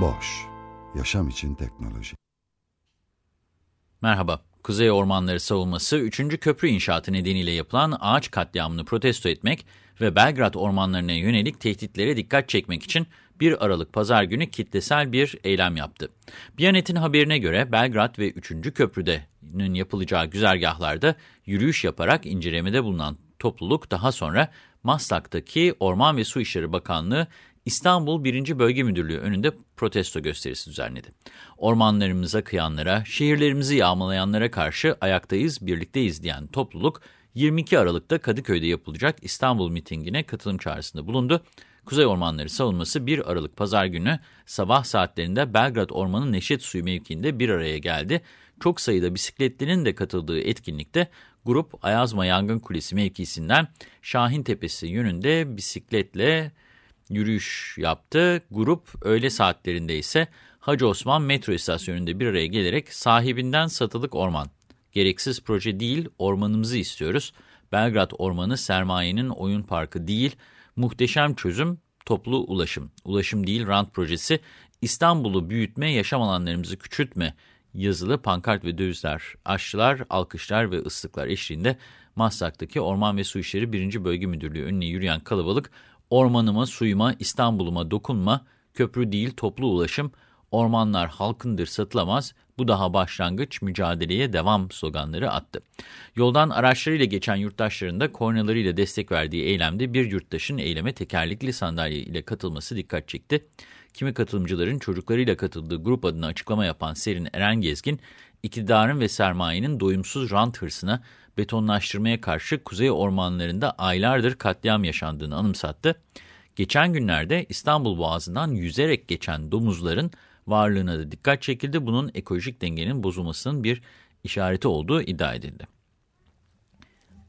Boş, yaşam için teknoloji. Merhaba, Kuzey Ormanları Savunması 3. Köprü inşaatı nedeniyle yapılan ağaç katliamını protesto etmek ve Belgrad ormanlarına yönelik tehditlere dikkat çekmek için 1 Aralık Pazar günü kitlesel bir eylem yaptı. Biyanet'in haberine göre Belgrad ve 3. Köprü'nün yapılacağı güzergahlarda yürüyüş yaparak incelemede bulunan topluluk daha sonra Maslak'taki Orman ve Su İşleri Bakanlığı İstanbul 1. Bölge Müdürlüğü önünde protesto gösterisi düzenledi. Ormanlarımıza kıyanlara, şehirlerimizi yağmalayanlara karşı ayaktayız, birlikteyiz diyen topluluk 22 Aralık'ta Kadıköy'de yapılacak İstanbul mitingine katılım çağrısında bulundu. Kuzey Ormanları Savunması 1 Aralık Pazar günü sabah saatlerinde Belgrad Ormanı Neşet Suyu mevkiinde bir araya geldi. Çok sayıda bisikletlinin de katıldığı etkinlikte grup Ayazma Yangın Kulesi mevkisinden Şahin Tepesi yönünde bisikletle yürüyüş yaptı. Grup öğle saatlerinde ise Hacı Osman metro istasyonunda bir araya gelerek sahibinden satılık orman. Gereksiz proje değil, ormanımızı istiyoruz. Belgrad Ormanı sermayenin oyun parkı değil, muhteşem çözüm toplu ulaşım. Ulaşım değil rant projesi, İstanbul'u büyütme, yaşam alanlarımızı küçültme yazılı pankart ve dövizler, aşçılar, alkışlar ve ıslıklar eşliğinde Maslak'taki Orman ve Su İşleri 1. Bölge Müdürlüğü önüne yürüyen kalabalık Ormanıma, suyuma, İstanbul'uma dokunma, köprü değil toplu ulaşım, ormanlar halkındır satılamaz, bu daha başlangıç, mücadeleye devam sloganları attı. Yoldan araçlarıyla geçen yurttaşların da kornalarıyla destek verdiği eylemde bir yurttaşın eyleme tekerlekli sandalye ile katılması dikkat çekti. Kimi katılımcıların çocuklarıyla katıldığı grup adına açıklama yapan Serin Eren Gezgin, iktidarın ve sermayenin doyumsuz rant hırsına betonlaştırmaya karşı kuzey ormanlarında aylardır katliam yaşandığını anımsattı. Geçen günlerde İstanbul Boğazı'ndan yüzerek geçen domuzların varlığına da dikkat çekildi. Bunun ekolojik dengenin bozulmasının bir işareti olduğu iddia edildi.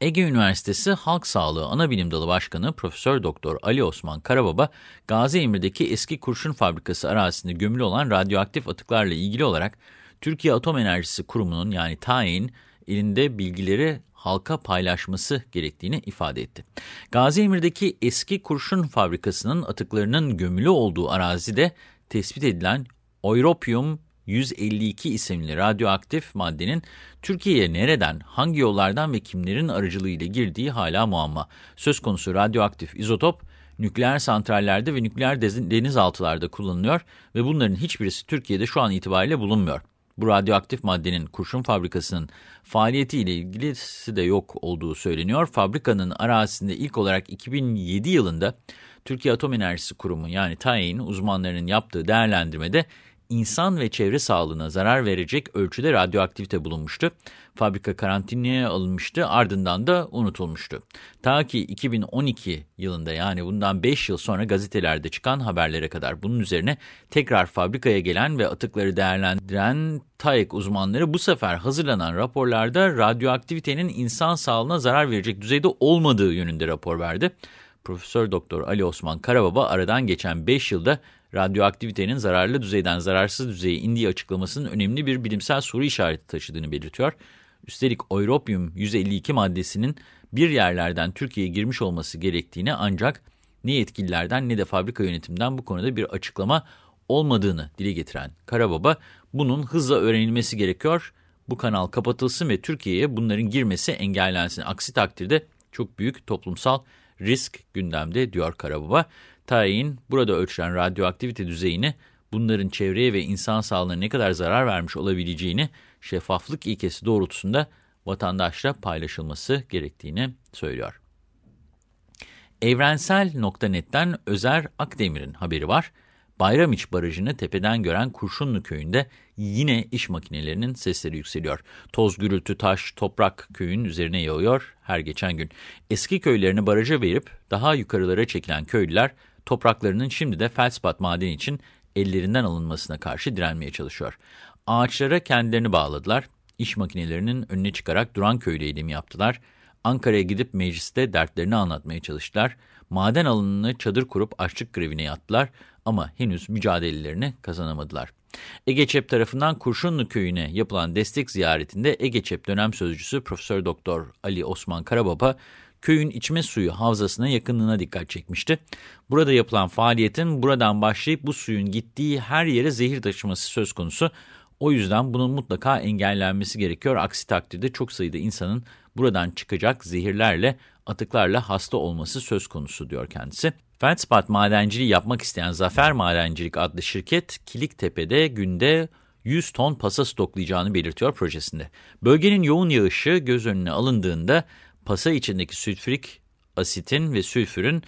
Ege Üniversitesi Halk Sağlığı Anabilim Dalı Başkanı Profesör Doktor Ali Osman Karababa, Gazi Emir'deki eski kurşun fabrikası arazisinde gömülü olan radyoaktif atıklarla ilgili olarak Türkiye Atom Enerjisi Kurumu'nun yani TAE'nin elinde bilgileri halka paylaşması gerektiğini ifade etti. Gazi Emir'deki eski kurşun fabrikasının atıklarının gömülü olduğu arazide tespit edilen Europium 152 isimli radyoaktif maddenin Türkiye'ye nereden, hangi yollardan ve kimlerin aracılığıyla girdiği hala muamma. Söz konusu radyoaktif izotop, nükleer santrallerde ve nükleer denizaltılarda kullanılıyor ve bunların hiçbirisi Türkiye'de şu an itibariyle bulunmuyor. Bu radyoaktif maddenin kurşun fabrikasının faaliyetiyle ilgisi de yok olduğu söyleniyor. Fabrikanın arazisinde ilk olarak 2007 yılında Türkiye Atom Enerjisi Kurumu yani TAE'nin uzmanlarının yaptığı değerlendirmede insan ve çevre sağlığına zarar verecek ölçüde radyoaktivite bulunmuştu. Fabrika karantinaya alınmıştı ardından da unutulmuştu. Ta ki 2012 yılında yani bundan 5 yıl sonra gazetelerde çıkan haberlere kadar bunun üzerine tekrar fabrikaya gelen ve atıkları değerlendiren TAEK uzmanları bu sefer hazırlanan raporlarda radyoaktivitenin insan sağlığına zarar verecek düzeyde olmadığı yönünde rapor verdi. Profesör Doktor Ali Osman Karababa aradan geçen 5 yılda radyoaktivitenin zararlı düzeyden zararsız düzeye indiği açıklamasının önemli bir bilimsel soru işareti taşıdığını belirtiyor. Üstelik Europium 152 maddesinin bir yerlerden Türkiye'ye girmiş olması gerektiğini ancak ne yetkililerden ne de fabrika yönetimden bu konuda bir açıklama olmadığını dile getiren Karababa, bunun hızla öğrenilmesi gerekiyor, bu kanal kapatılsın ve Türkiye'ye bunların girmesi engellensin. Aksi takdirde çok büyük toplumsal risk gündemde diyor Karababa. Tarihin burada ölçülen radyoaktivite düzeyini bunların çevreye ve insan sağlığına ne kadar zarar vermiş olabileceğini şeffaflık ilkesi doğrultusunda vatandaşla paylaşılması gerektiğini söylüyor. Evrensel.net'ten Özer Akdemir'in haberi var. Bayramiç Barajı'nı tepeden gören Kurşunlu Köyü'nde yine iş makinelerinin sesleri yükseliyor. Toz, gürültü, taş, toprak köyün üzerine yağıyor her geçen gün. Eski köylerini baraja verip daha yukarılara çekilen köylüler topraklarının şimdi de feldspat madeni için ellerinden alınmasına karşı direnmeye çalışıyor. Ağaçlara kendilerini bağladılar, iş makinelerinin önüne çıkarak duran köylü eylemi yaptılar, Ankara'ya gidip mecliste dertlerini anlatmaya çalıştılar, maden alanını çadır kurup açlık grevine yattılar ama henüz mücadelelerini kazanamadılar. Egeçep tarafından Kurşunlu köyüne yapılan destek ziyaretinde Egeçep dönem sözcüsü Profesör Doktor Ali Osman Karababa köyün içme suyu havzasına yakınlığına dikkat çekmişti. Burada yapılan faaliyetin buradan başlayıp bu suyun gittiği her yere zehir taşıması söz konusu. O yüzden bunun mutlaka engellenmesi gerekiyor. Aksi takdirde çok sayıda insanın buradan çıkacak zehirlerle, atıklarla hasta olması söz konusu diyor kendisi. Feldspat madenciliği yapmak isteyen Zafer Madencilik adlı şirket Kiliktepe'de günde 100 ton pasa stoklayacağını belirtiyor projesinde. Bölgenin yoğun yağışı göz önüne alındığında pasa içindeki sülfürik asitin ve sülfürün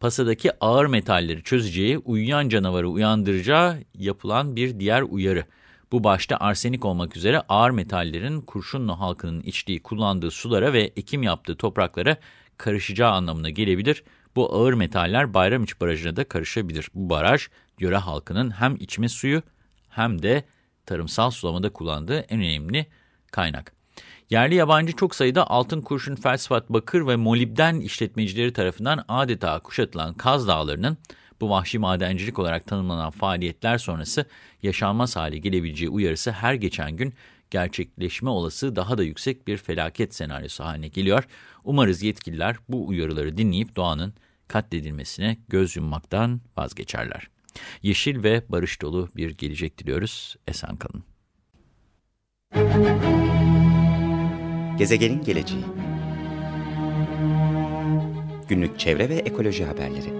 pasadaki ağır metalleri çözeceği, uyuyan canavarı uyandıracağı yapılan bir diğer uyarı. Bu başta arsenik olmak üzere ağır metallerin Kurşunlu halkının içtiği, kullandığı sulara ve ekim yaptığı topraklara karışacağı anlamına gelebilir. Bu ağır metaller Bayramiç Barajı'na da karışabilir. Bu baraj, yöre halkının hem içme suyu hem de tarımsal sulamada kullandığı en önemli kaynak. Yerli yabancı çok sayıda altın kurşun, felsefat, bakır ve molibden işletmecileri tarafından adeta kuşatılan Kaz Dağları'nın bu vahşi madencilik olarak tanımlanan faaliyetler sonrası yaşanmaz hale gelebileceği uyarısı her geçen gün gerçekleşme olası daha da yüksek bir felaket senaryosu haline geliyor. Umarız yetkililer bu uyarıları dinleyip doğanın katledilmesine göz yummaktan vazgeçerler. Yeşil ve barış dolu bir gelecek diliyoruz. Esen kalın. Gezegenin geleceği Günlük çevre ve ekoloji haberleri